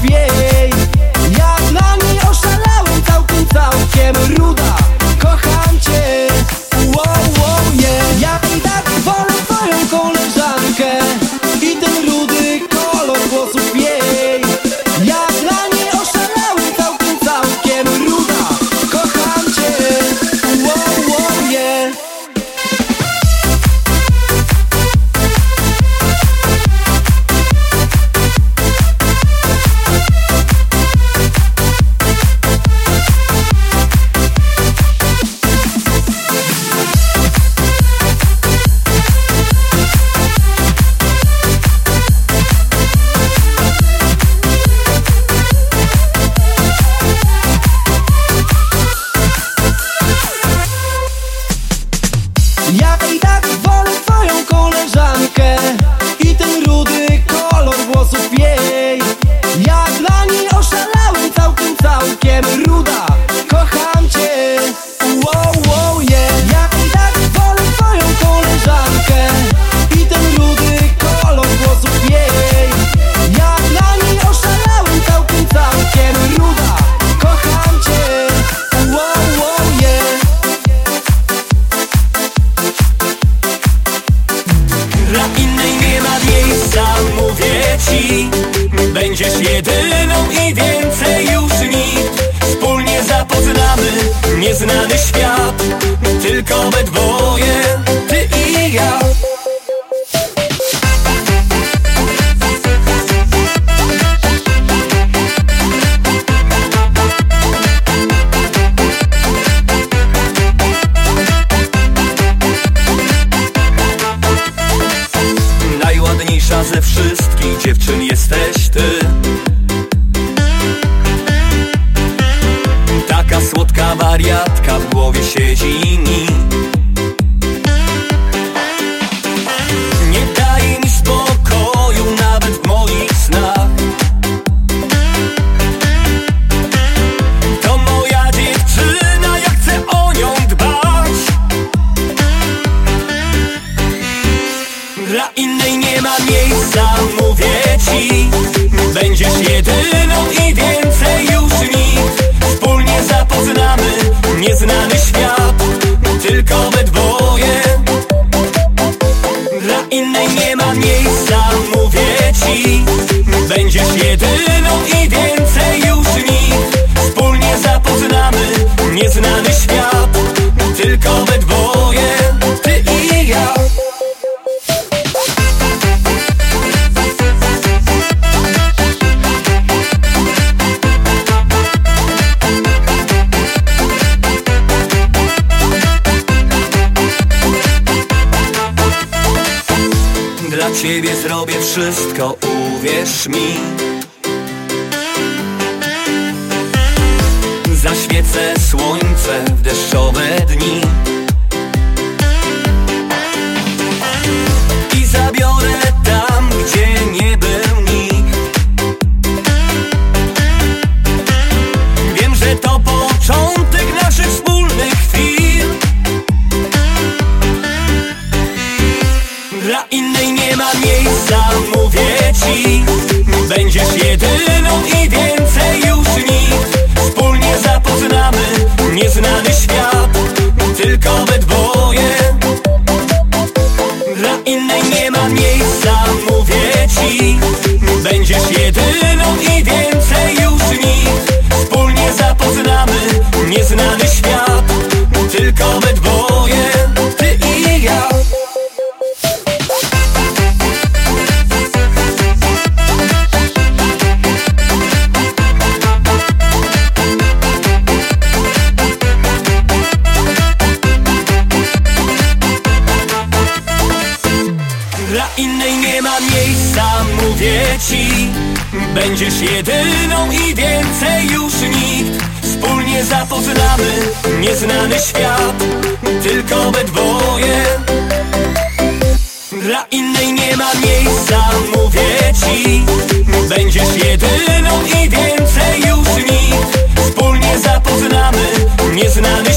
bien. ma miejsca, mówię ci. Będziesz jedyną i więcej już nikt Wspólnie zapoznamy nieznany świat Tylko we dwoje. Dla innej nie ma miejsca, mówię ci. Będziesz jedyną i więcej już nikt Wspólnie zapoznamy nieznany świat. nieznany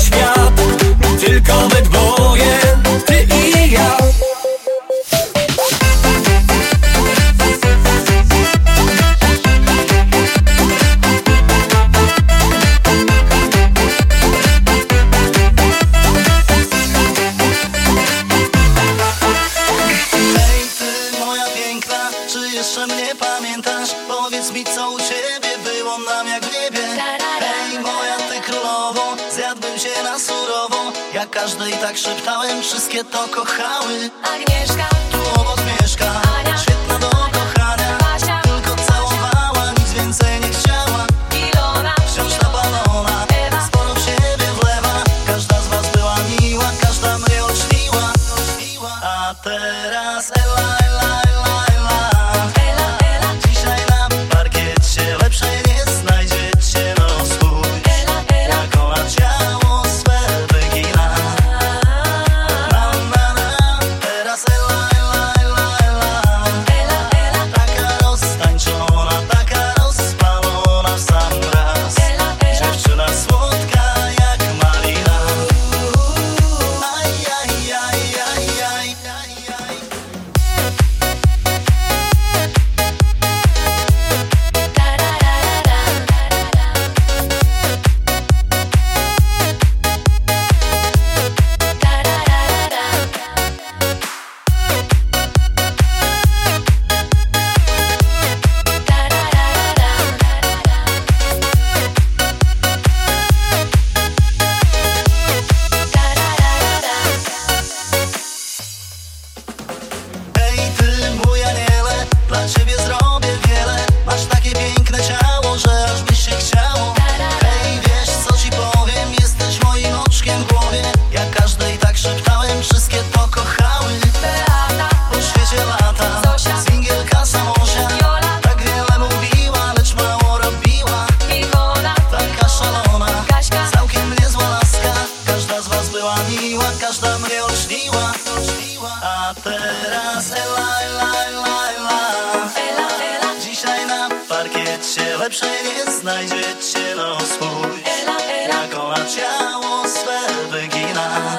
Lepsze nie znajdziecie los swój, jako a ciało swe wygina.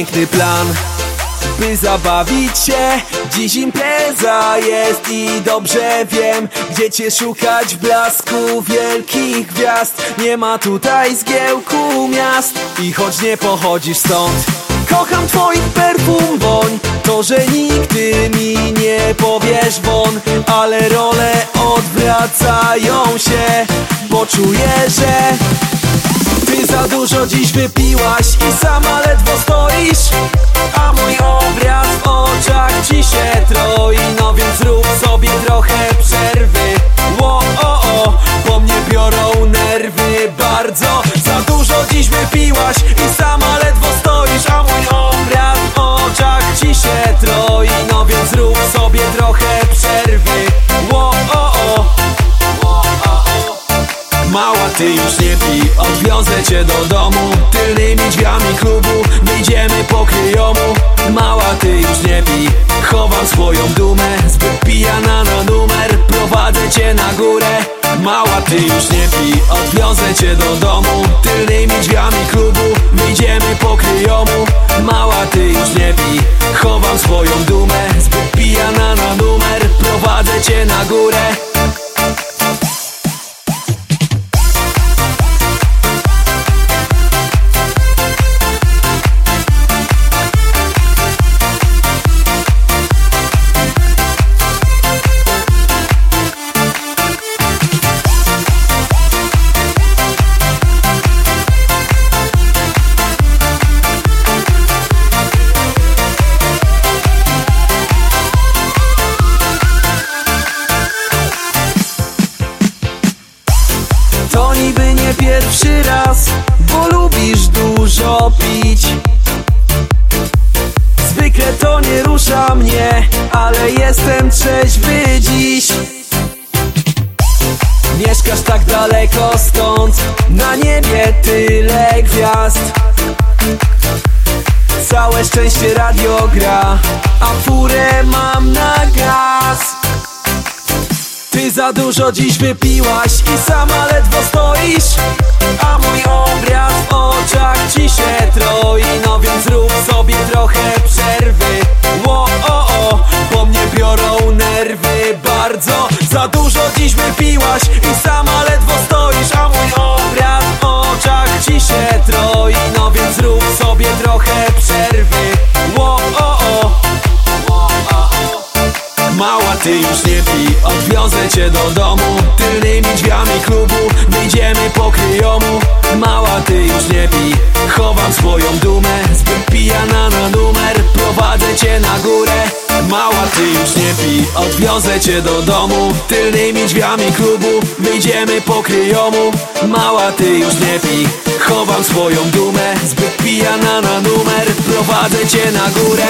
Piękny plan by zabawić się. Dziś impreza jest i dobrze wiem Gdzie cię szukać w blasku wielkich gwiazd. Nie ma tutaj zgiełku miast I choć nie pochodzisz stąd Kocham twoich perfum woń. To, że nigdy mi nie powiesz won Ale role odwracają się Bo czuję, że za dużo dziś wypiłaś i sama ledwo stoisz A mój obraz w oczach ci się troi. No więc rób sobie trochę przerwy. Ło, o, o, bo mnie biorą nerwy. Bardzo Za dużo dziś wypiłaś i sama ledwo stoisz A mój obraz w oczach ci się troi. No więc rób sobie trochę przerwy. Ło, o, o. Mała, ty już nie pij, odwiozę cię do domu. Tylnymi drzwiami klubu, wyjdziemy po kryjomu. Mała, ty już nie pij, chowam swoją dumę. Zbyt pijana na numer, prowadzę cię na górę. Mała, ty już nie pij, odwiozę cię do domu. Tylnymi drzwiami klubu, wyjdziemy po kryjomu. Mała, ty już nie pij, chowam swoją dumę. Zbyt pijana na numer, prowadzę cię na górę jestem trzeźwy dziś. Mieszkasz tak daleko stąd, na niebie tyle gwiazd. Całe szczęście radio gra, a furę mam na gaz ty za dużo dziś wypiłaś i sama ledwo stoisz. A mój obraz w oczach ci się troi. No więc rób sobie trochę przerwy. Ło, o, o, bo mnie biorą nerwy bardzo. Za dużo dziś wypiłaś i sama ledwo stoisz. A mój obraz w oczach ci się troi. No więc rób sobie trochę przerwy. Ło, o, o, o, o. Mała, ty już nie pij, odwiozę cię do domu. Tylnymi drzwiami klubu, wyjdziemy po kryjomu. Mała, ty już nie pij, chowam swoją dumę. Zbyt pijana na numer, prowadzę cię na górę. Mała, ty już nie pij, odwiozę cię do domu. Tylnymi drzwiami klubu, wyjdziemy po kryjomu. Mała, ty już nie pij, chowam swoją dumę. Zbyt pijana na numer, prowadzę cię na górę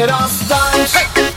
it all times. Hey.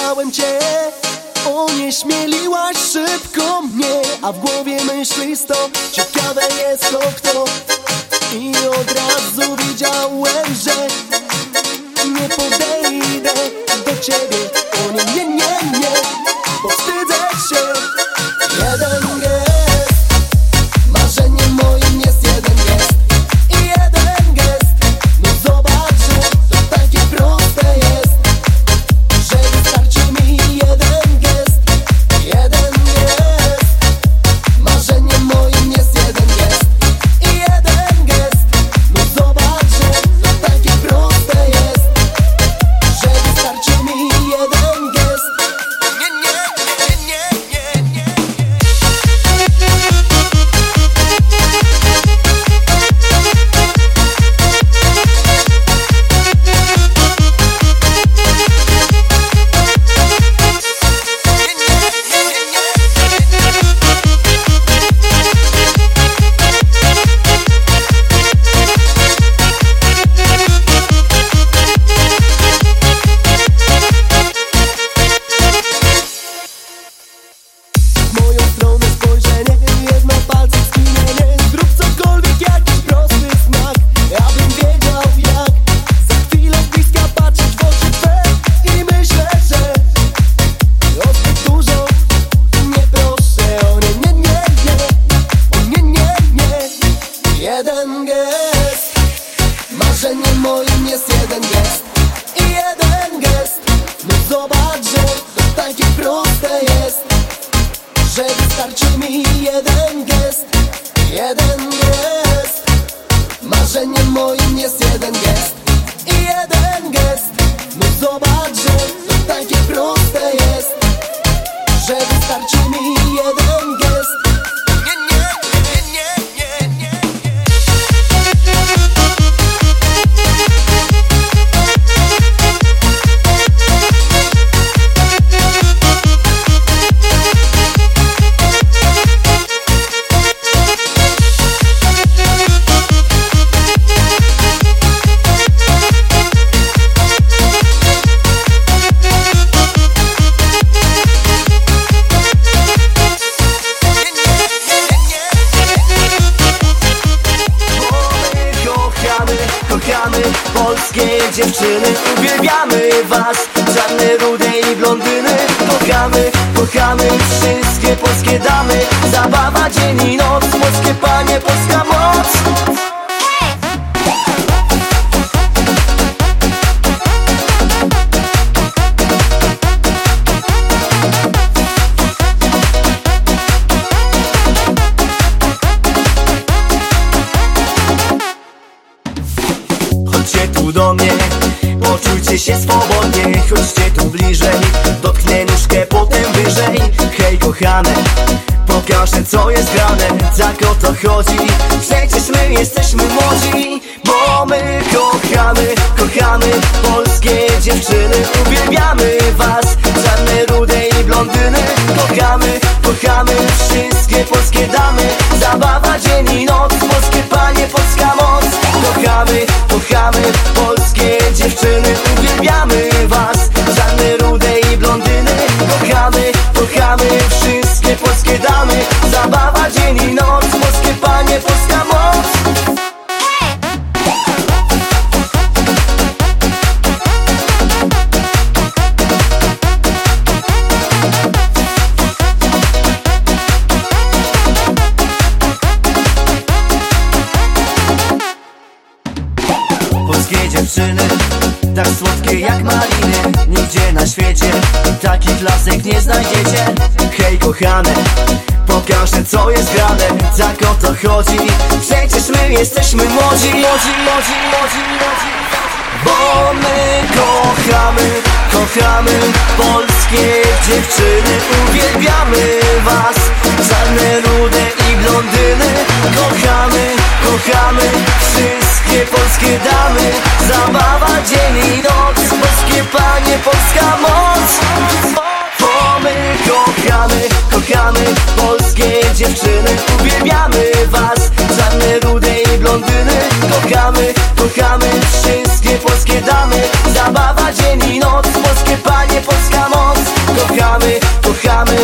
Pytałem cię, onieśmieliłaś szybko mnie A w głowie myśli sto, ciekawe jest to kto. I od razu widziałem, że nie podejdę do ciebie. O nie, nie, nie, nie, powstydzę się. Jeden uwielbiamy was Czarne, rude i blondyny. Kochamy, kochamy wszystkie polskie damy. Zabawa dzień i noc Polskie panie, polska moc. Kochamy, kochamy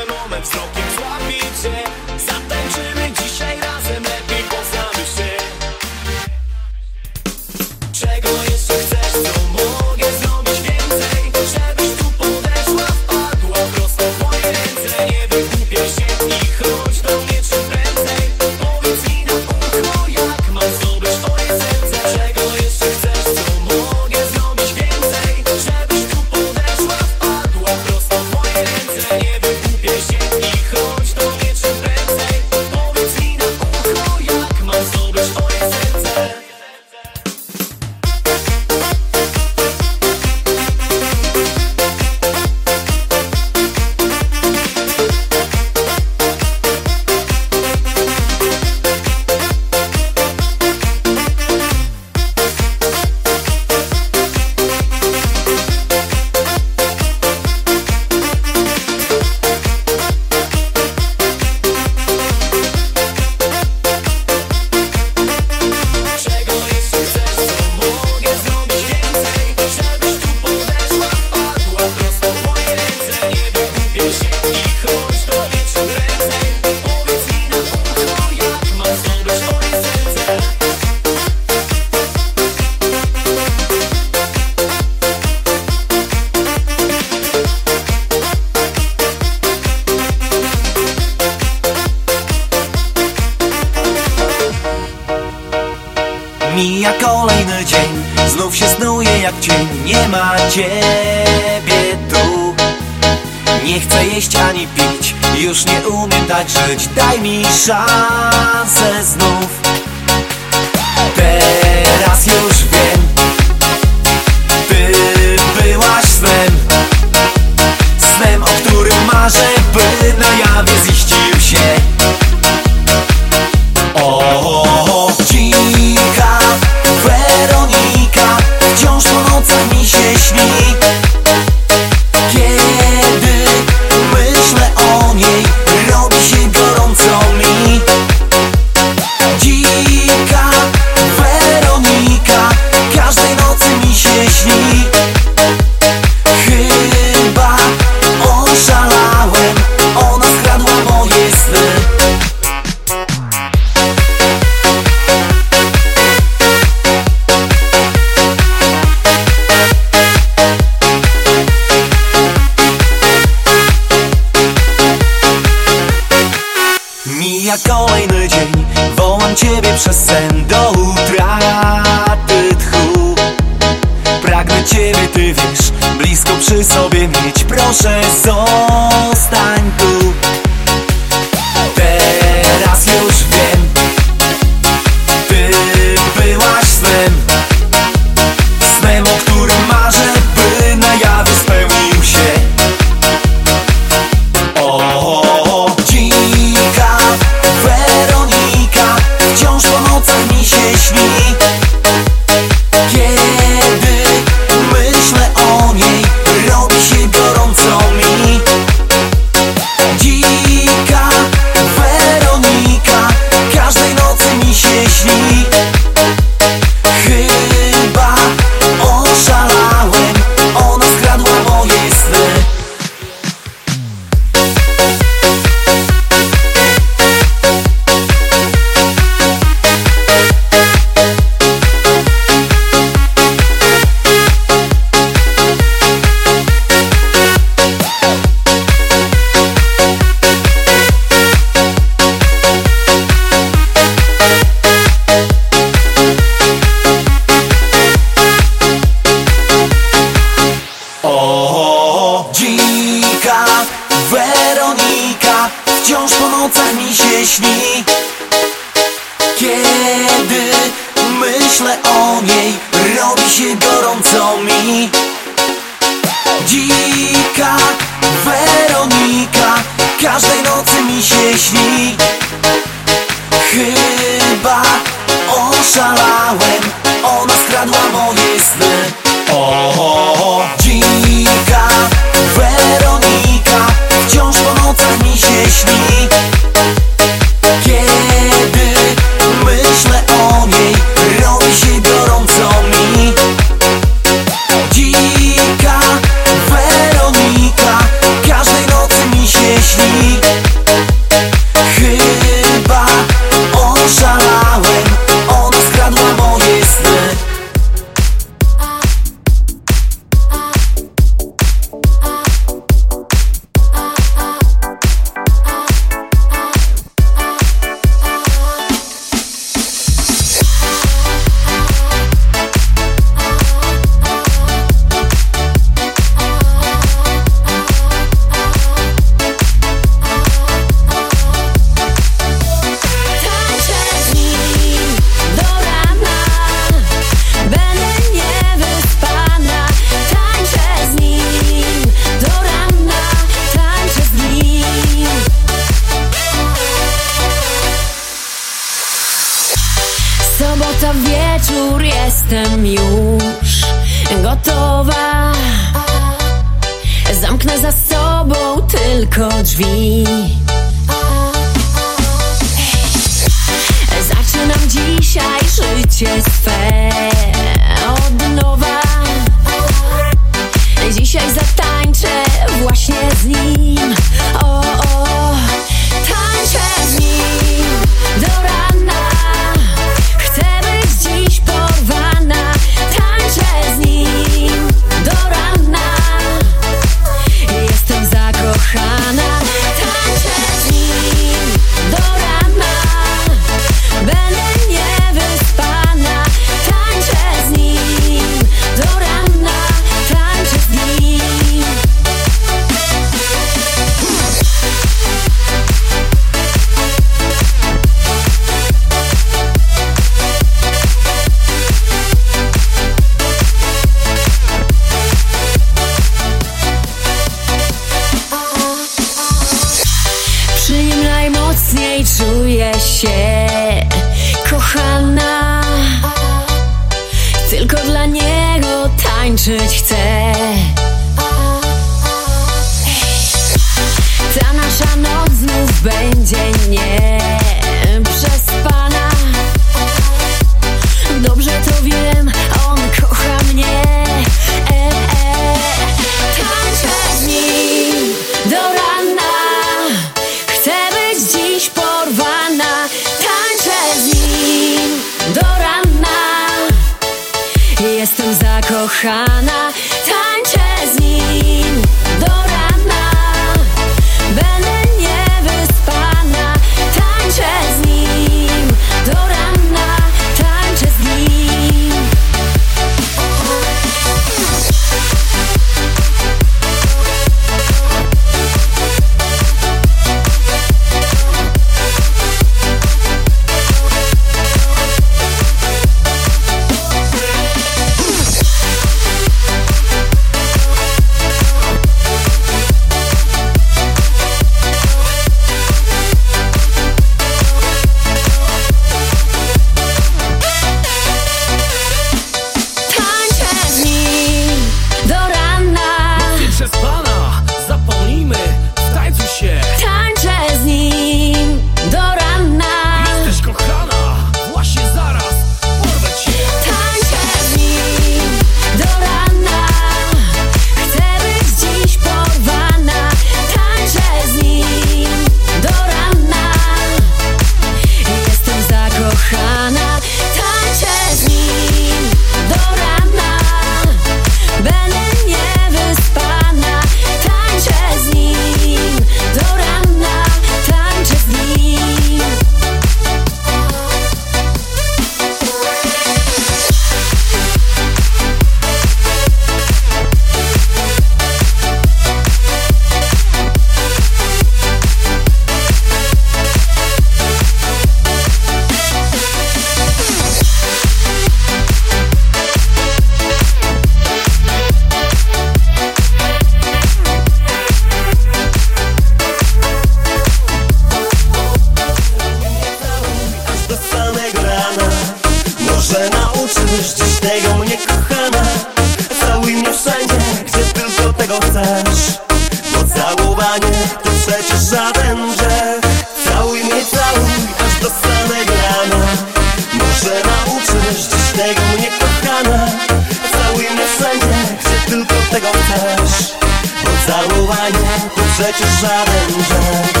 Let your silent night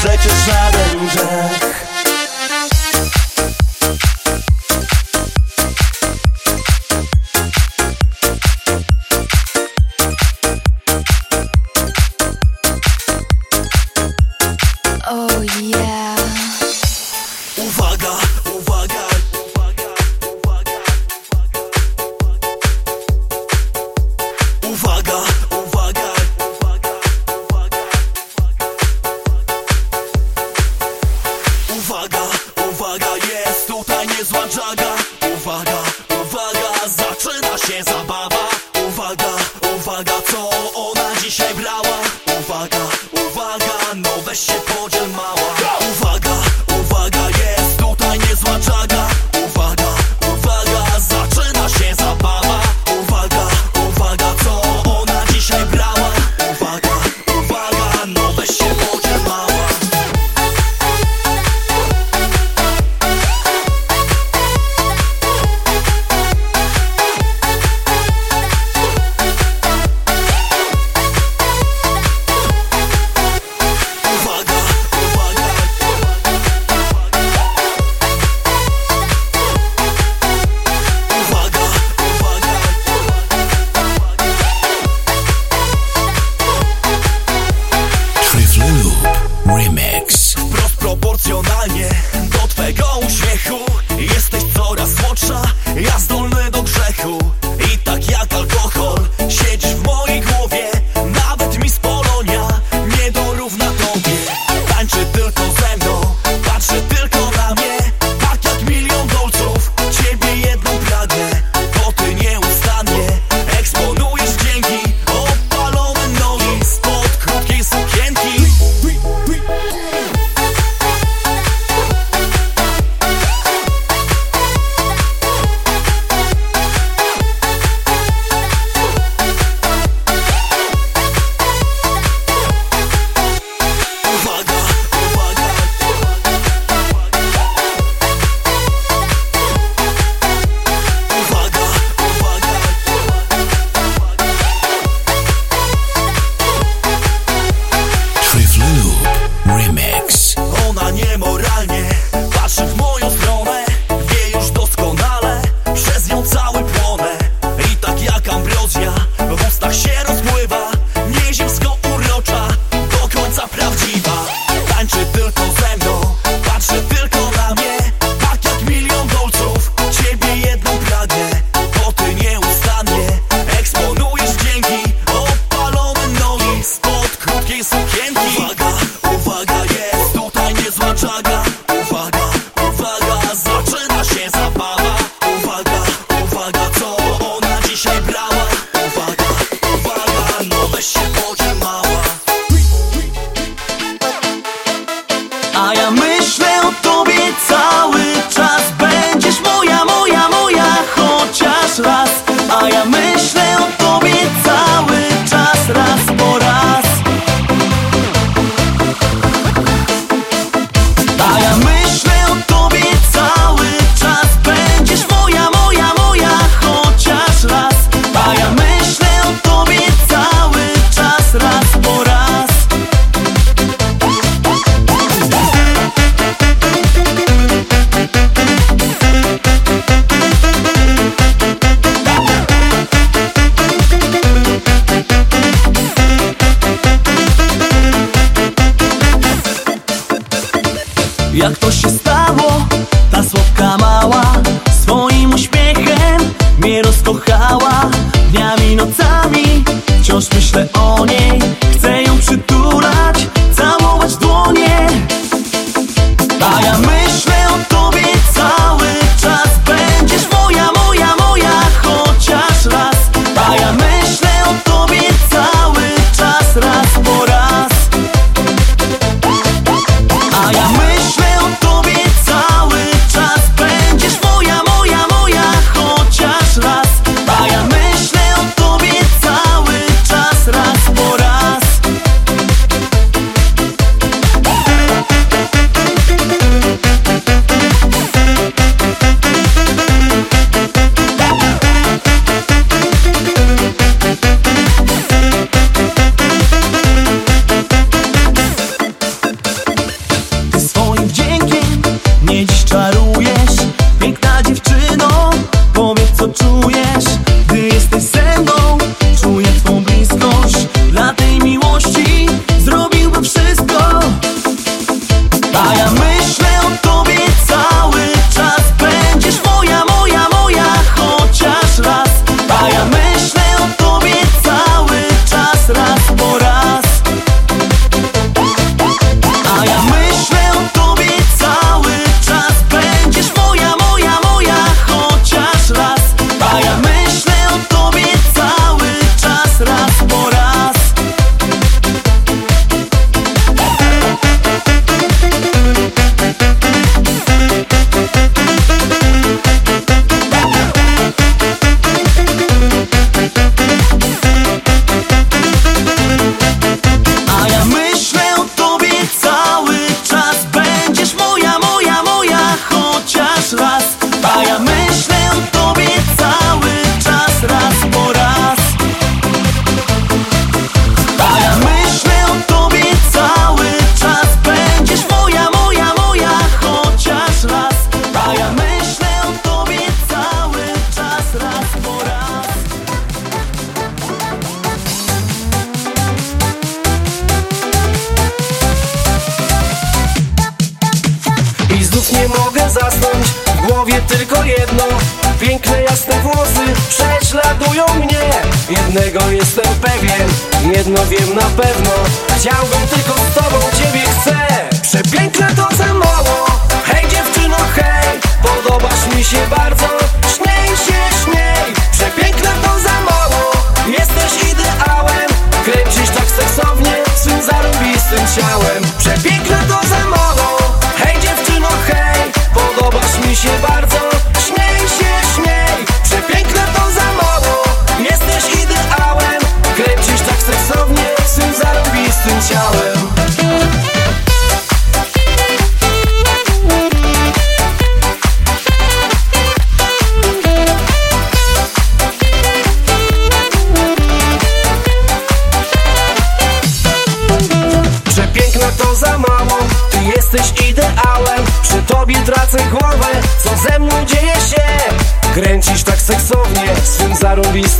stretches sound.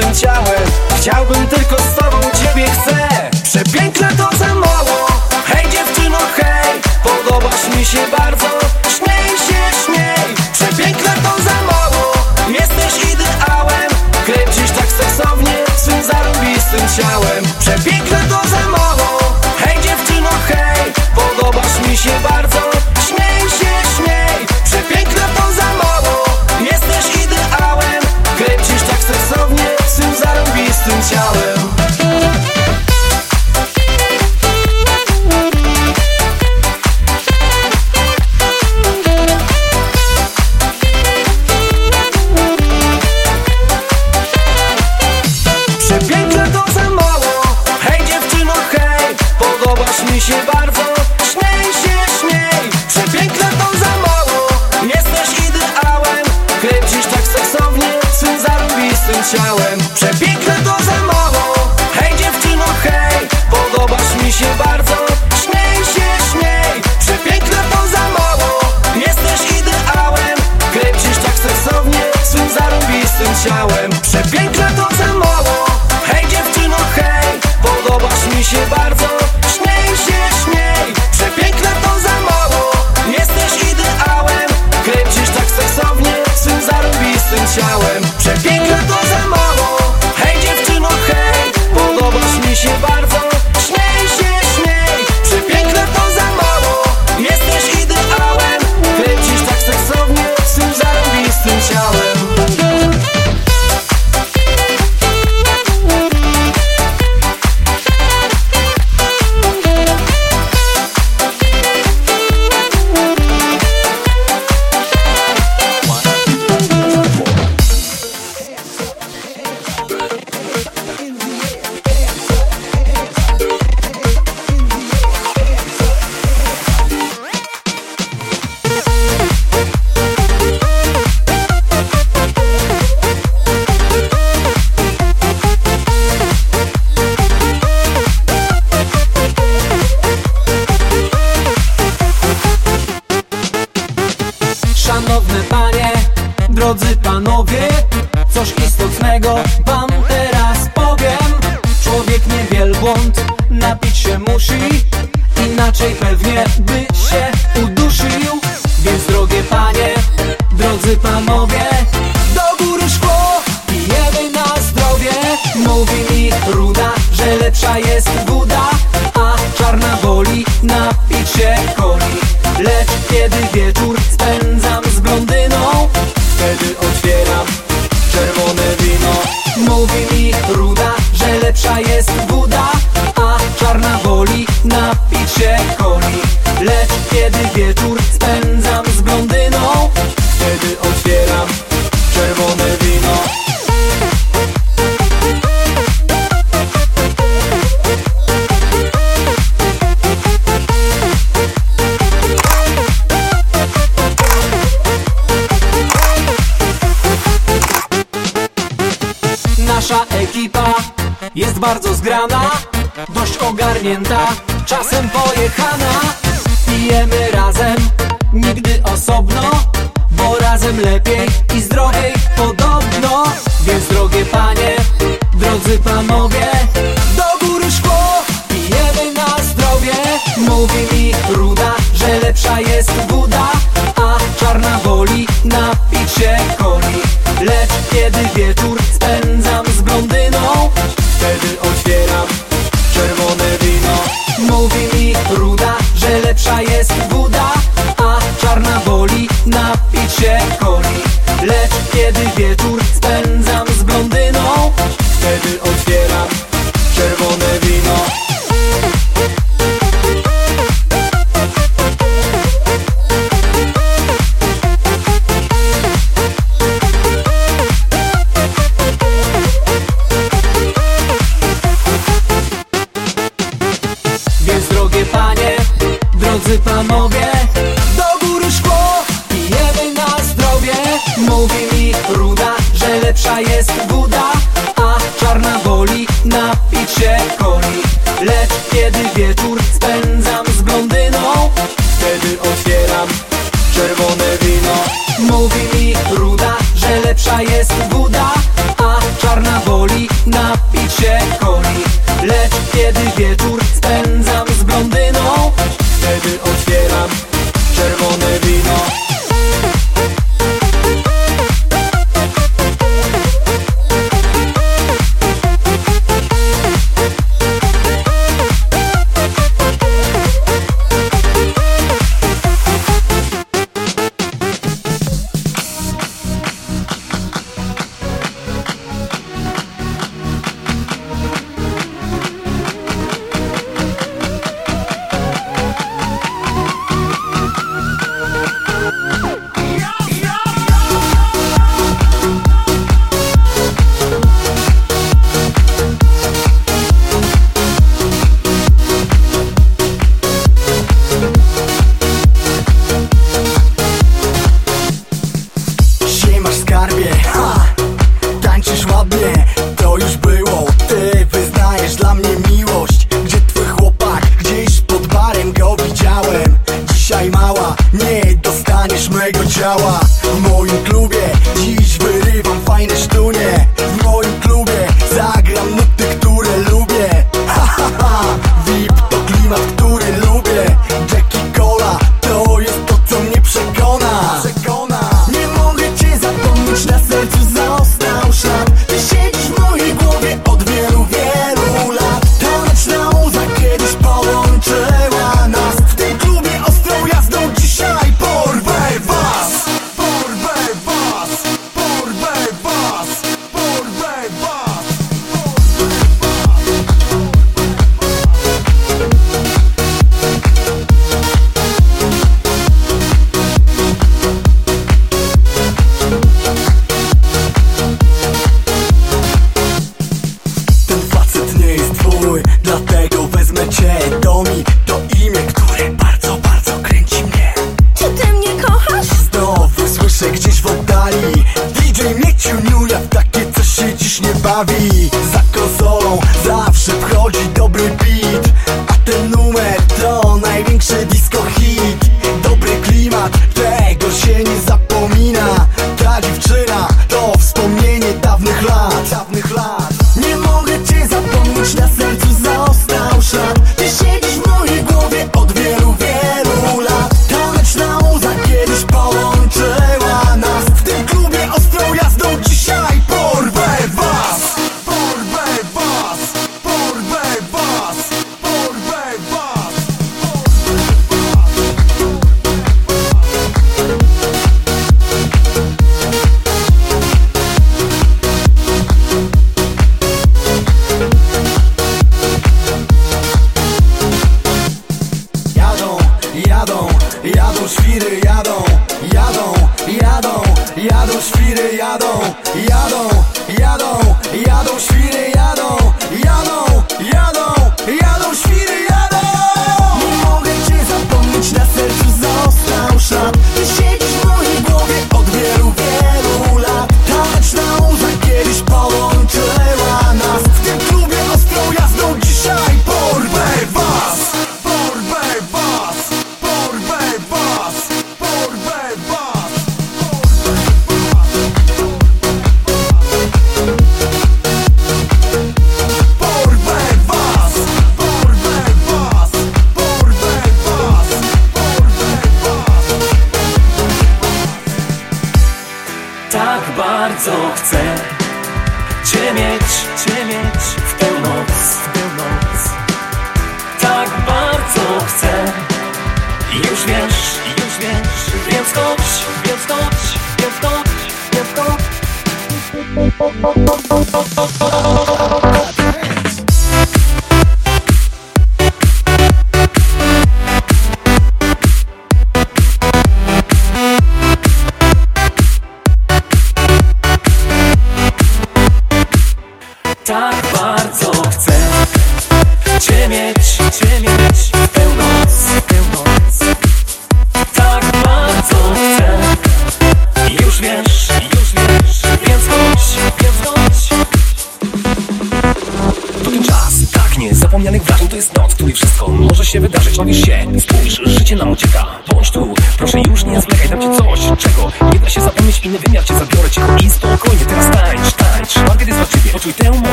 Nothing's out.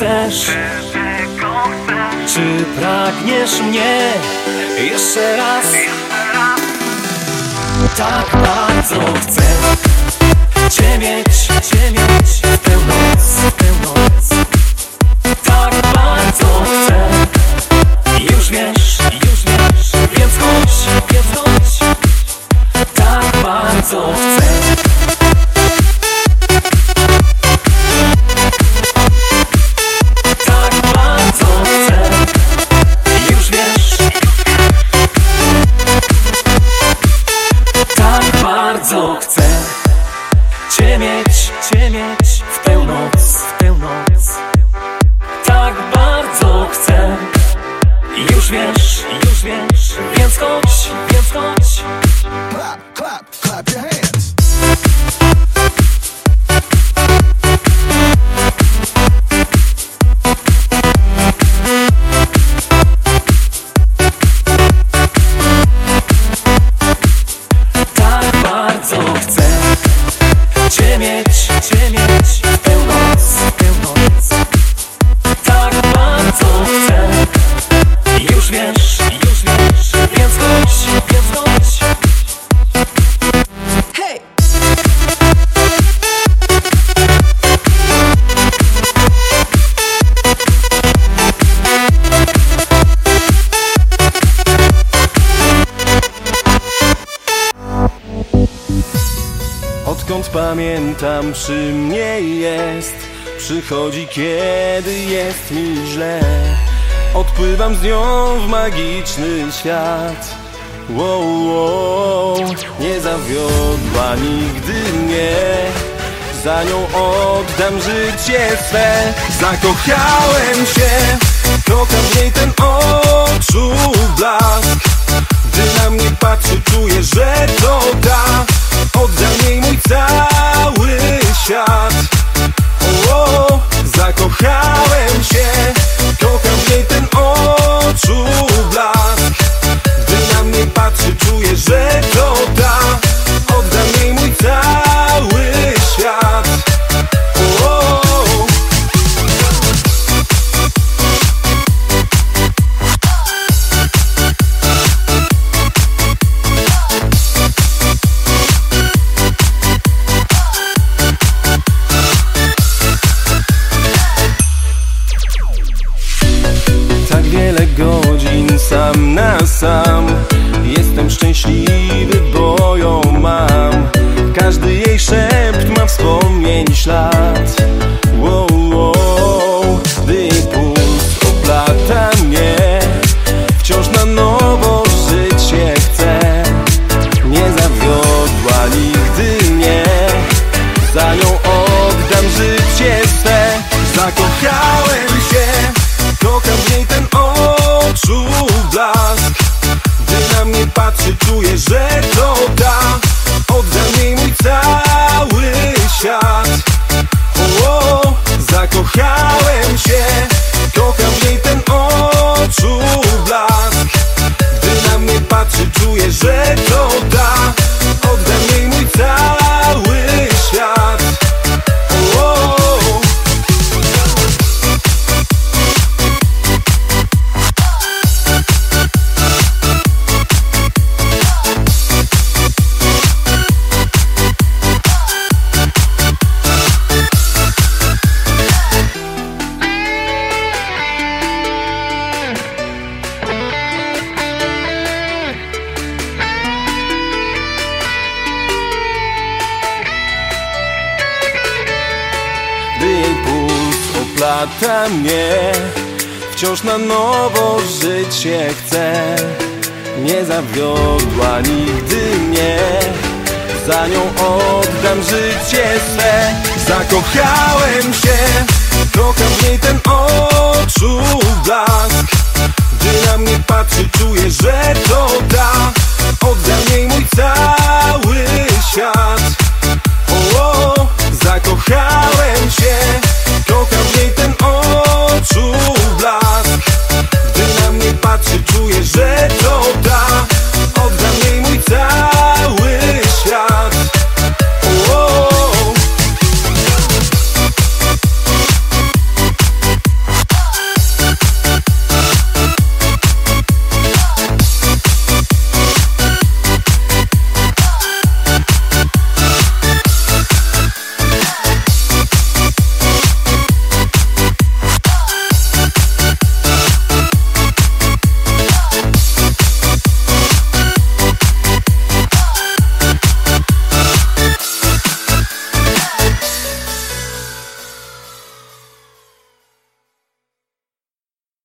chcesz? Czy pragniesz mnie jeszcze raz? Tak bardzo chcę Cię mieć, cię mieć cię mieć w tę noc, w tę noc. Tak bardzo chcę. Już wiesz, już wiesz. Więc chodź, więc chodź. tam przy mnie jest. Przychodzi kiedy jest mi źle. Odpływam z nią w magiczny świat. Wow, wow. Nie zawiodła nigdy mnie. Za nią oddam życie swe. Zakochałem się. To każdej ten oczu blask. Gdy na mnie patrzy czuję, że to tak niej mój cały świat. O, Zakochałem się. Kocham jej ten oczu blask. Gdy na mnie patrzy czuję, że to ta. Oddam jej mój cały świat. sam na sam. Jestem szczęśliwy, bo ją mam. Każdy jej szept ma wspomnień ślad.